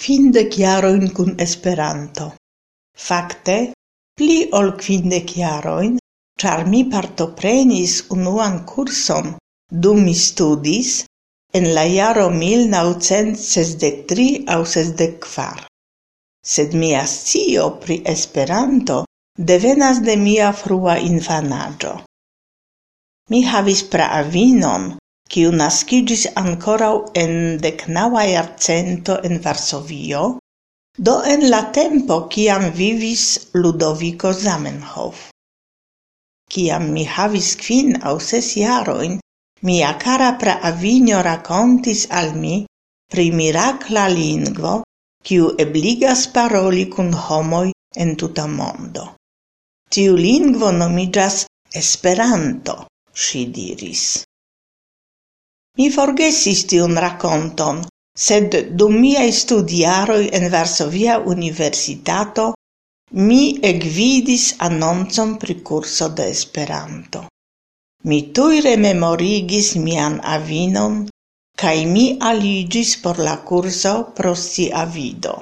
quinde chiaro in cun Esperanto. Fakte, pli ol kvindek jarojn, char mi partoprenis unuan kurson dum mi studis en la jaro 1963 aŭ 64. Sed mia scio pri Esperanto devenas de mia frua infanaggio. Mi havis praavinon, kiu naskiĝis ancorau en deknaŭa iarcento en Varsovio, do en la tempo kiam vivis Ludoviko Zamenhof. Kiam mi havis quin au ses jarojn, mia cara praavinjo racontis al mi pri miracla lingvo, kiu ebligas paroli kun homoj en tuta mondo. Tiu lingvo nomigas Esperanto, si diris. Mi forgesis tiun raconton, sed dum miei studiaroi en Varsovia Universitato mi egvidis anoncon pri curso de Esperanto. Mi tui rememorigis mian avinon cae mi aligis por la curso pro sia vido.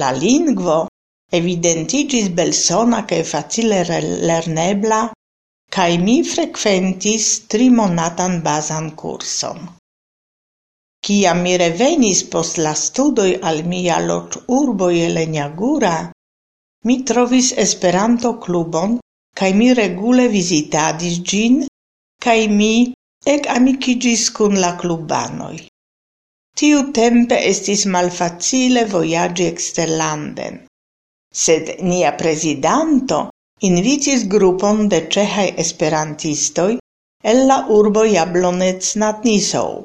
La lingvo evidentigis belsona cae facile lernebla kaj mi frekventis trimonatan bazan curson. Kia mi revenis post la studoi al mia loĝurbo Jelenjagura, mi trovis Esperanto-klubon kaj mi regule vizitadis gin, kaj mi ec amicigis cun la klubanoj. Tiu tempe estis malfacile vojaĝi eksterlanden, sed nia prezidanto invitis grupon de ĉeĥaj esperantistoj el la urbo Jablonec-nad-Nisou.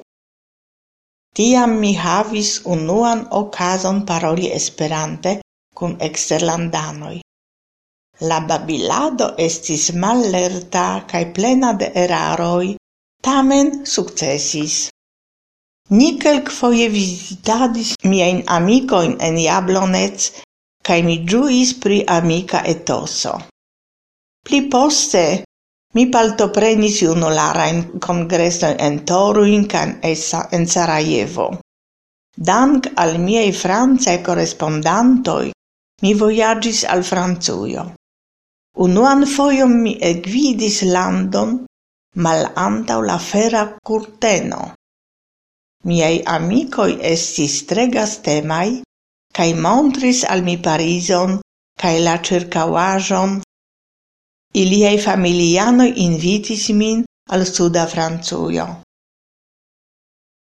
Tiam mi havis unuan okazon paroli Esperante kun eksterlandanoj. La babilado estis mallerta kaj plena de eraroj, tamen sukcesis. Ni kelkfoje vizitadis miajn amikojn en Jablonec kaj mi ĝuis pri amika etoso. Pli poste mi partoprenis junularajn kongresojn en can essa en Sarajevo. Dank' al miei francaj correspondantoi mi voyagis al Franzuio. Unuan fojon mi egvidis landon malantaŭ la fera curteno. Miei amicoi estis tregas temai cae montris al mi Parison cae la circauajon iliei familiano invitis min al suda Francujo.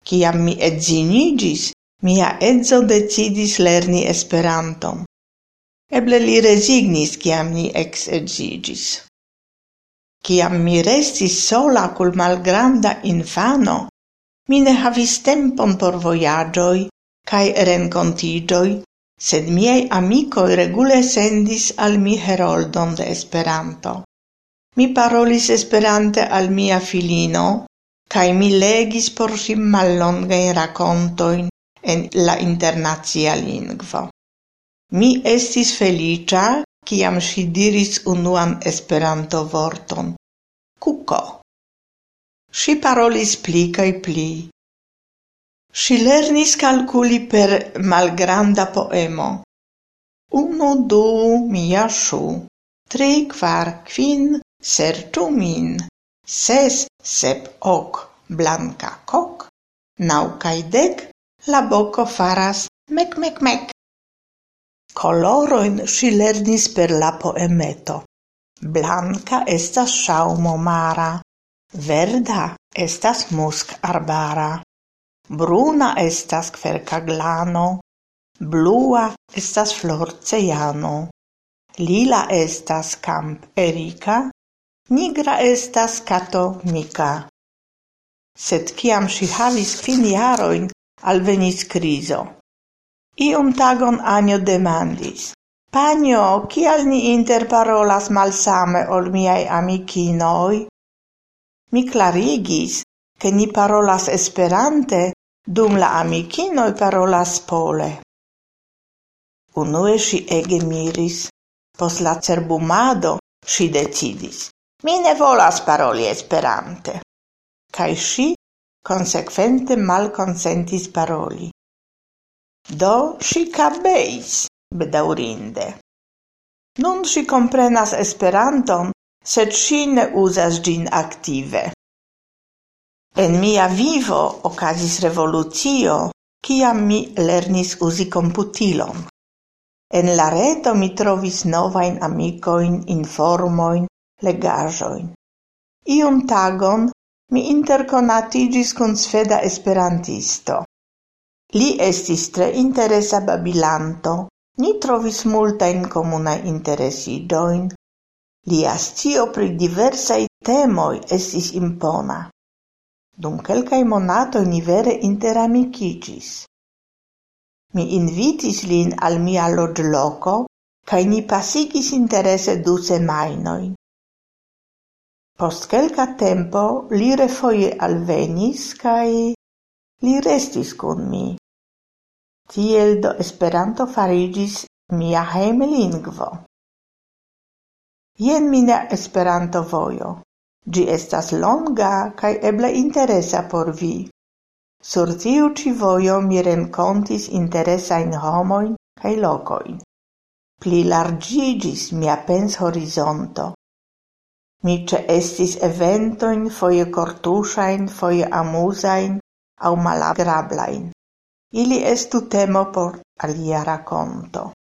Kiam mi edzinigis, mia edzo decidis lerni Esperanton. Eble li rezignis, kiam ni ex edzigis. Ciam mi restis sola cul malgranda infano, mi ne havis tempon por voyagioi, kaj rencontigioi, sed miei amicoi regule sendis al mi heroldon de Esperanto. Mi parolis Esperante al mia filino, cae mi legis por si mallongajn racontoin en la internazia lingvo. Mi estis felicia, ciam si diris unuan Esperanto-vorton: kuko. Si parolis pli cae pli, Si lernis calculi per malgranda poemo: Uno, du, mia ŝu, tri, kvar, kvin, serĉu min, ses, sep, ok, blanka kok, Nau, cae dec, la boco faras mek mek mek. Coloroin si lernis per la poemeto. Blanka estas ŝaŭmo mara, verda estas musk arbara. Bruna estas kverkaglano, blua estas florcejano, lila estas camp erika, nigra estas cato mica. Sed ciam si havis fin jaroin, alvenis criso. Ium tagon anio demandis: Panio, kial ni interparolas malsame ol miaj amikinoj? Mi clarigis, che ni parolas Esperante, dum la amicinoi parolas pole. Unue si ege miris, pos la cerbumado si decidis. Mi ne volas paroli Esperante. Cai si consequente mal consentis paroli. Do si kabeis, bedaurinde. Nun si comprenas Esperanton, sed si ne usas gin aktive. En mia vivo okazis revolucio, kiam mi lernis usi computilon. En la reto mi trovis novain amicoin, informoin, legajoin. Iun tagon mi interconatigis con sveda esperantisto. Li estis tre interesa babilanto, ni trovis multajn comuna interesidoin, lia stio pri diversai temoi estis impona. Dum quelcae monato ni vere interamikiĝis. Mi invitis lin al mia lodloco, kaj ni pasigis interese du semainoin. Post quelca tempo li refoie alvenis cae li restis kun mi. Tiel do Esperanto farigis mia hejmlingvo. Jen mia Esperanto-vojo. Gi estas longa kaj eble interesa por vi. Sur tiu ci vojo mi renkontis interesajn homojn kaj lokojn. Plilarĝiĝis mia penshorizonto. Mi ĉeestis eventoin foje cortusain, foje amusain, au malagrablain. Ili estu temo por alia raconto.